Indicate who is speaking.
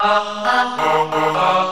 Speaker 1: ah, ah, ah,